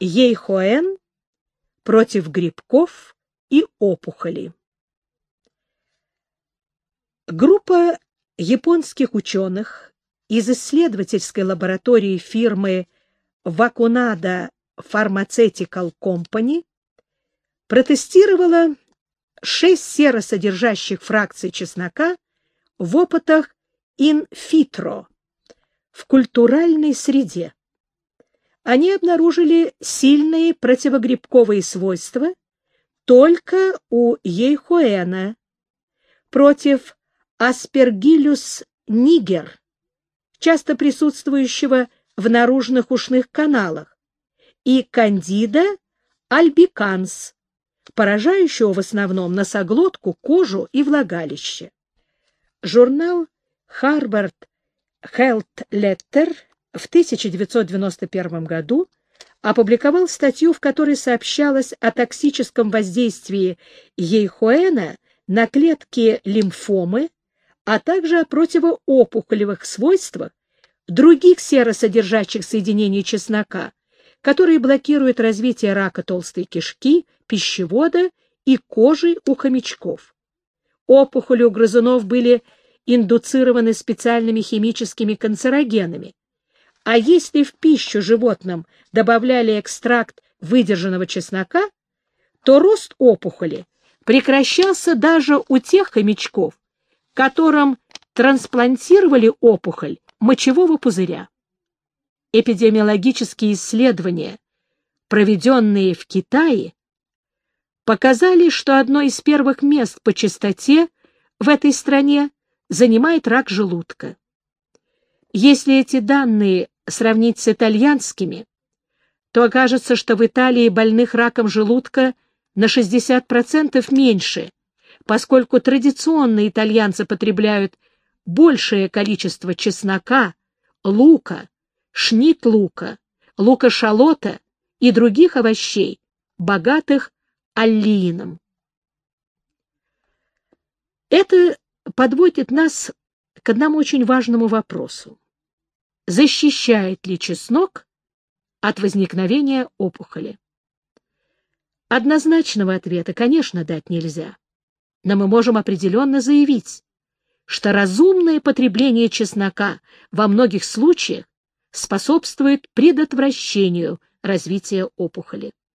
Ейхоэн против грибков и опухолей. Группа японских ученых из исследовательской лаборатории фирмы Вакунада Pharmaceutical Company протестировала шесть серосодержащих фракций чеснока в опытах инфитро в культуральной среде. Они обнаружили сильные противогрибковые свойства только у ейхуэна против аспергилюс нигер, часто присутствующего в наружных ушных каналах, и кандида альбиканс, поражающего в основном носоглотку, кожу и влагалище. Журнал Harvard Health Letter в 1991 году опубликовал статью, в которой сообщалось о токсическом воздействии ейхуэна на клетки лимфомы, а также о противоопухолевых свойствах других серосодержащих соединений чеснока, которые блокируют развитие рака толстой кишки, пищевода и кожи у хомячков. Опухоли у грызунов были индуцированы специальными химическими канцерогенами, а если в пищу животным добавляли экстракт выдержанного чеснока, то рост опухоли прекращался даже у тех хомячков, которым трансплантировали опухоль мочевого пузыря. Эпидемиологические исследования, проведенные в Китае, показали, что одно из первых мест по частоте в этой стране занимает рак желудка. Если эти данные сравнить с итальянскими, то окажется, что в Италии больных раком желудка на 60% меньше, поскольку традиционно итальянцы потребляют большее количество чеснока, лука, шнит-лука, лука-шалота и других овощей, богатых аллиином. Это подводит нас к одному очень важному вопросу защищает ли чеснок от возникновения опухоли. Однозначного ответа, конечно, дать нельзя, но мы можем определенно заявить, что разумное потребление чеснока во многих случаях способствует предотвращению развития опухоли.